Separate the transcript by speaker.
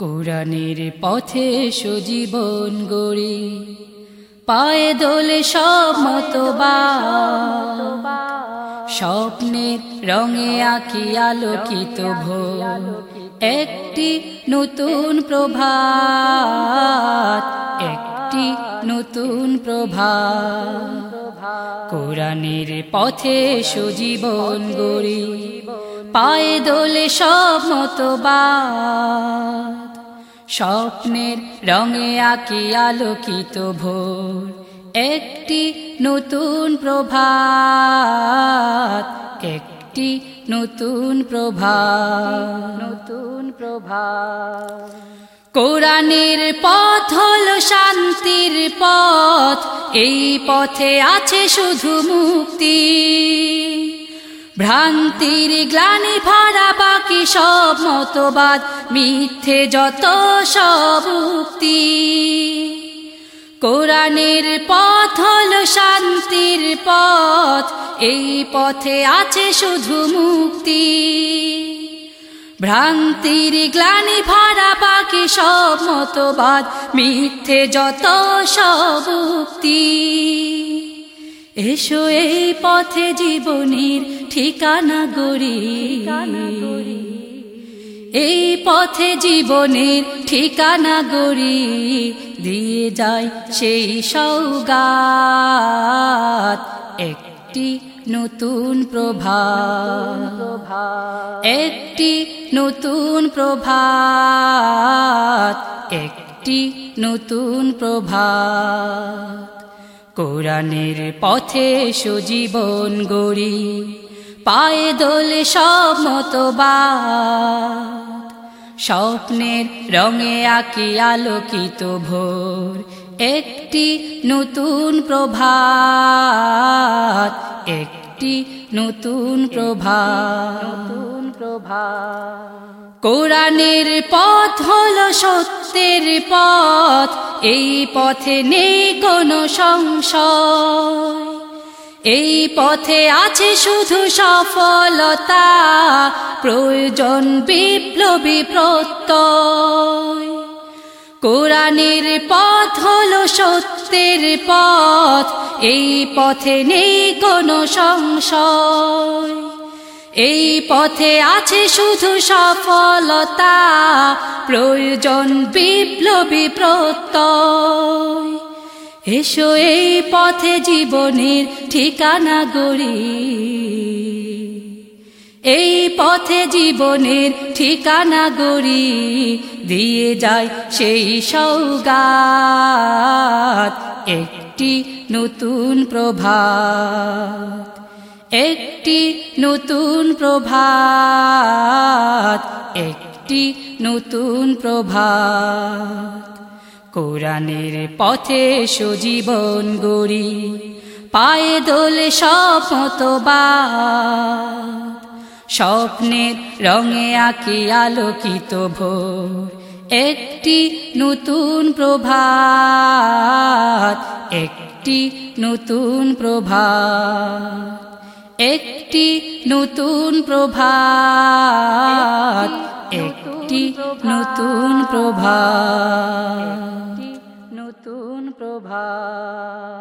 Speaker 1: কোরআনের পথে সজীবন গড়ি, পায়ে দোলে সব মতবা স্বপ্নের রঙে আঁকি আলোকিত ভোর, একটি নতুন প্রভাত, একটি নতুন প্রভাত। কোরআনের পথে সজীবন গড়ি পায়ে দোলে সব মতবাদ। স্বপ্নের রঙে আঁকি আলোকিত ভোর একটি নতুন প্রভাত একটি নতুন প্রভাত। নতুন প্রভাত। কোরআনের পথ হল শান্তির পথ এই পথে আছে শুধু মুক্তি। ভ্রান্তির গ্লানি ভরা বাকি সব মতবাদ, মিথ্যে যত সব উক্তি। কোরআনের পথ হল শান্তির পথ, এই পথে আছে শুধু মুক্তি। ভ্রান্তির গ্লানি ভরা বাকি সব মতবাদ, মিথ্যে যত সব উক্তি। এসো এই পথে জীবনের ঠিকানা গড়ি। এই পথে জীবনের ঠিকানা গড়ি। দিয়ে যায় সেই সৌগাত। একটি নতুন প্রভাত। একটি নতুন প্রভাত। একটি নতুন প্রভাত। কোরআনের পথে সজীবন গড়ি, পায়ে দোলে সব মতবাদ। স্বপ্নের রঙে আঁকি আলোকিত ভোর, একটি নতুন প্রভাত, একটি নতুন প্রভাত। প্রভাত কোরআনের পথ হল সত্যের পথ, এই পথে নেই কোনো সংশয়। এই পথে আছে শুধু সফলতা, প্রয়োজন বিপ্লবী প্রত্যয়। কোরআনের পথ হল সত্যের পথ, এই পথে নেই কোনো সংশয়। এই পথে আছে শুধু সফলতা, প্রয়োজন বিপ্লবী প্রত্যয়। এসো এই পথে জীবনের ঠিকানা গড়ি। এই পথে জীবনের ঠিকানা গড়ি, দিয়ে যায় সেই সৌগাত, একটি নতুন প্রভাত। একটি নতুন প্রভাত, একটি নতুন প্রভাত। কোরআনের পথে সজীবন গড়ি, পায়ে দোলে সব মতবাদ স্বপ্নের রঙে আঁকি আলোকিত ভোর, একটি নতুন প্রভাত, একটি নতুন প্রভাত। একটি নতুন প্রভাত একটি নতুন প্রভাত নতুন প্রভাত।